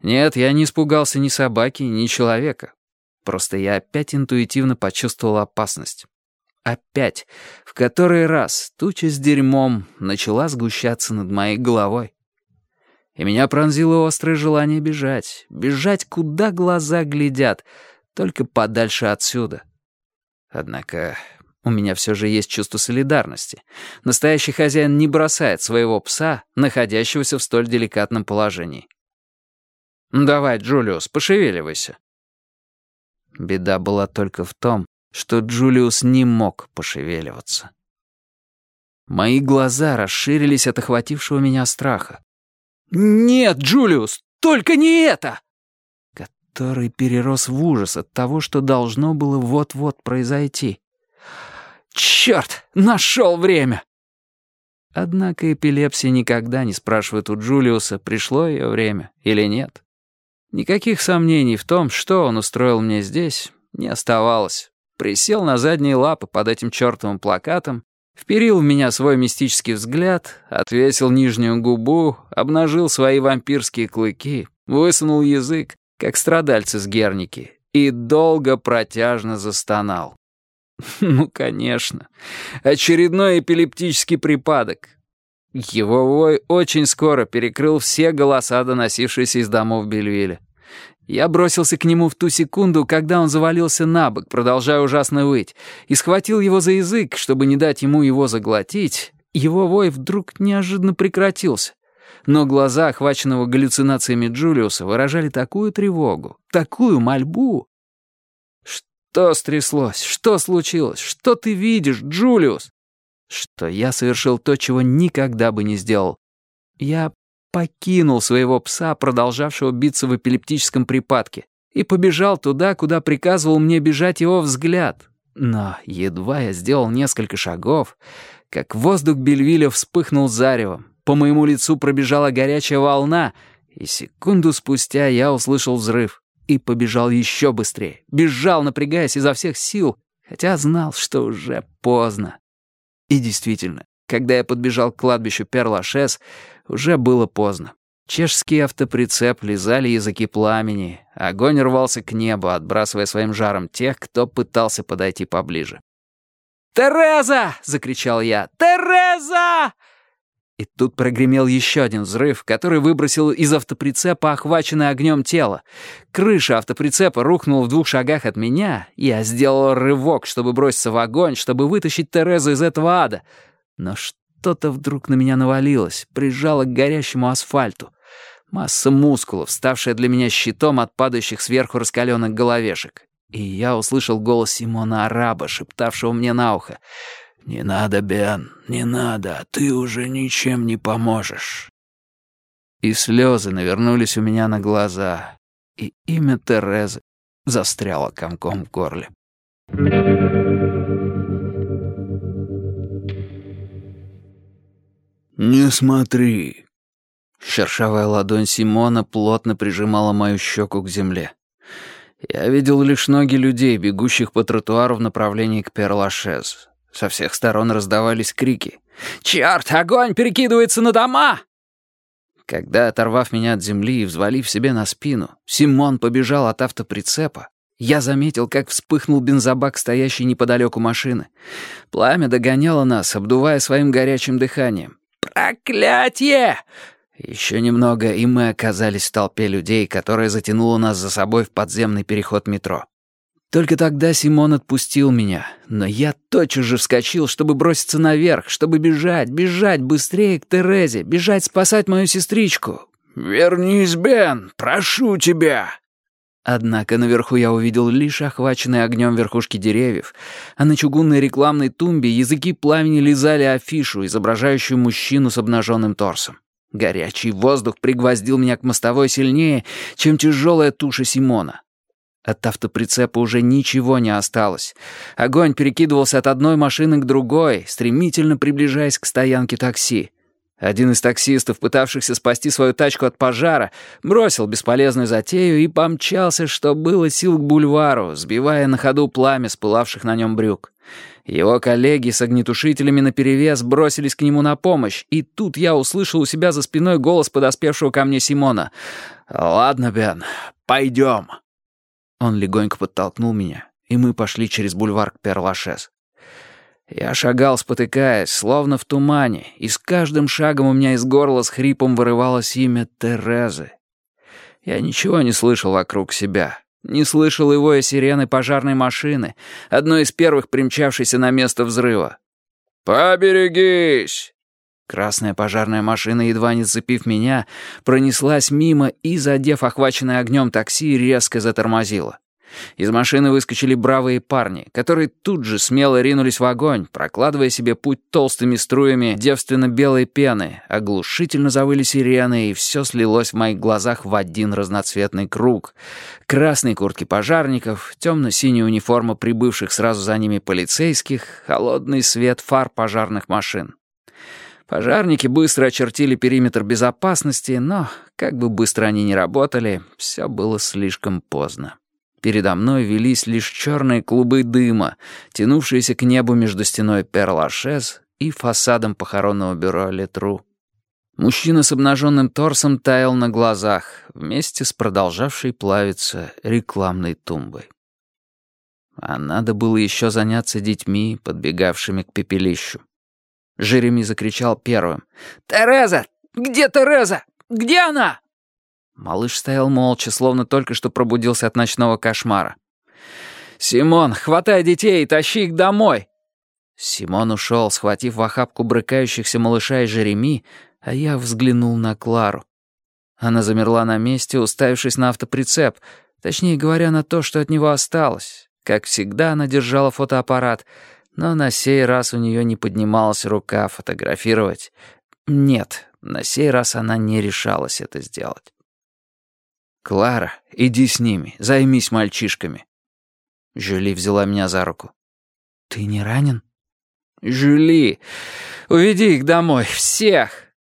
Нет, я не испугался ни собаки, ни человека. Просто я опять интуитивно почувствовал опасность. Опять, в который раз туча с дерьмом начала сгущаться над моей головой. И меня пронзило острое желание бежать. Бежать, куда глаза глядят, только подальше отсюда. Однако у меня все же есть чувство солидарности. Настоящий хозяин не бросает своего пса, находящегося в столь деликатном положении. «Давай, Джулиус, пошевеливайся». Беда была только в том, что Джулиус не мог пошевеливаться. Мои глаза расширились от охватившего меня страха. «Нет, Джулиус, только не это!» Который перерос в ужас от того, что должно было вот-вот произойти. «Черт, нашел время!» Однако эпилепсия никогда не спрашивает у Джулиуса, пришло ее время или нет. Никаких сомнений в том, что он устроил мне здесь, не оставалось. Присел на задние лапы под этим чертовым плакатом, вперил в меня свой мистический взгляд, отвесил нижнюю губу, обнажил свои вампирские клыки, высунул язык, как страдальцы с Герники, и долго протяжно застонал. Ну, конечно. Очередной эпилептический припадок. Его вой очень скоро перекрыл все голоса, доносившиеся из домов Бельвиля. Я бросился к нему в ту секунду, когда он завалился на бок, продолжая ужасно выть, и схватил его за язык, чтобы не дать ему его заглотить. Его вой вдруг неожиданно прекратился. Но глаза, охваченного галлюцинациями Джулиуса, выражали такую тревогу, такую мольбу. «Что стряслось? Что случилось? Что ты видишь, Джулиус?» что я совершил то, чего никогда бы не сделал. Я покинул своего пса, продолжавшего биться в эпилептическом припадке, и побежал туда, куда приказывал мне бежать его взгляд. Но едва я сделал несколько шагов, как воздух Бельвиля вспыхнул заревом, по моему лицу пробежала горячая волна, и секунду спустя я услышал взрыв и побежал еще быстрее, бежал, напрягаясь изо всех сил, хотя знал, что уже поздно. И действительно, когда я подбежал к кладбищу Перлашес, уже было поздно. Чешский автоприцеп лизали языки пламени, огонь рвался к небу, отбрасывая своим жаром тех, кто пытался подойти поближе. «Тереза!» — закричал я. «Тереза!» И тут прогремел еще один взрыв, который выбросил из автоприцепа охваченное огнем тело. Крыша автоприцепа рухнула в двух шагах от меня, я сделал рывок, чтобы броситься в огонь, чтобы вытащить Терезу из этого ада. Но что-то вдруг на меня навалилось, прижало к горящему асфальту. Масса мускулов, ставшая для меня щитом от падающих сверху раскаленных головешек. И я услышал голос Симона Араба, шептавшего мне на ухо — «Не надо, Бен, не надо, ты уже ничем не поможешь». И слезы навернулись у меня на глаза, и имя Терезы застряло комком в горле. «Не смотри». Шершавая ладонь Симона плотно прижимала мою щеку к земле. Я видел лишь ноги людей, бегущих по тротуару в направлении к Перлашез. Со всех сторон раздавались крики. «Черт, огонь перекидывается на дома!» Когда, оторвав меня от земли и взвалив себе на спину, Симон побежал от автоприцепа, я заметил, как вспыхнул бензобак, стоящий неподалеку машины. Пламя догоняло нас, обдувая своим горячим дыханием. «Проклятье!» Еще немного, и мы оказались в толпе людей, которая затянула нас за собой в подземный переход метро. Только тогда Симон отпустил меня, но я тотчас же вскочил, чтобы броситься наверх, чтобы бежать, бежать быстрее к Терезе, бежать спасать мою сестричку. «Вернись, Бен, прошу тебя!» Однако наверху я увидел лишь охваченные огнем верхушки деревьев, а на чугунной рекламной тумбе языки пламени лизали афишу, изображающую мужчину с обнаженным торсом. Горячий воздух пригвоздил меня к мостовой сильнее, чем тяжелая туша Симона. От автоприцепа уже ничего не осталось. Огонь перекидывался от одной машины к другой, стремительно приближаясь к стоянке такси. Один из таксистов, пытавшихся спасти свою тачку от пожара, бросил бесполезную затею и помчался, что было сил к бульвару, сбивая на ходу пламя с пылавших на нем брюк. Его коллеги с огнетушителями наперевес бросились к нему на помощь, и тут я услышал у себя за спиной голос подоспевшего ко мне Симона. «Ладно, Бен, пойдем». Он легонько подтолкнул меня, и мы пошли через бульвар к Перлашес. Я шагал, спотыкаясь, словно в тумане, и с каждым шагом у меня из горла с хрипом вырывалось имя Терезы. Я ничего не слышал вокруг себя, не слышал его и сирены пожарной машины, одной из первых примчавшейся на место взрыва. «Поберегись!» Красная пожарная машина, едва не зацепив меня, пронеслась мимо и, задев охваченное огнем такси, резко затормозила. Из машины выскочили бравые парни, которые тут же смело ринулись в огонь, прокладывая себе путь толстыми струями девственно-белой пены, оглушительно завыли сирены, и все слилось в моих глазах в один разноцветный круг. Красные куртки пожарников, темно-синяя униформа прибывших сразу за ними полицейских, холодный свет фар пожарных машин. Пожарники быстро очертили периметр безопасности, но, как бы быстро они ни работали, все было слишком поздно. Передо мной велись лишь черные клубы дыма, тянувшиеся к небу между стеной Перлашез и фасадом похоронного бюро Летру. Мужчина с обнаженным торсом таял на глазах, вместе с продолжавшей плавиться рекламной тумбой. А надо было еще заняться детьми, подбегавшими к пепелищу. Жереми закричал первым. «Тереза! Где Тереза? Где она?» Малыш стоял молча, словно только что пробудился от ночного кошмара. «Симон, хватай детей и тащи их домой!» Симон ушел, схватив в охапку брыкающихся малыша и Жереми, а я взглянул на Клару. Она замерла на месте, уставившись на автоприцеп, точнее говоря, на то, что от него осталось. Как всегда, она держала фотоаппарат, но на сей раз у нее не поднималась рука фотографировать. Нет, на сей раз она не решалась это сделать. «Клара, иди с ними, займись мальчишками». Жюли взяла меня за руку. «Ты не ранен?» «Жюли, уведи их домой, всех!»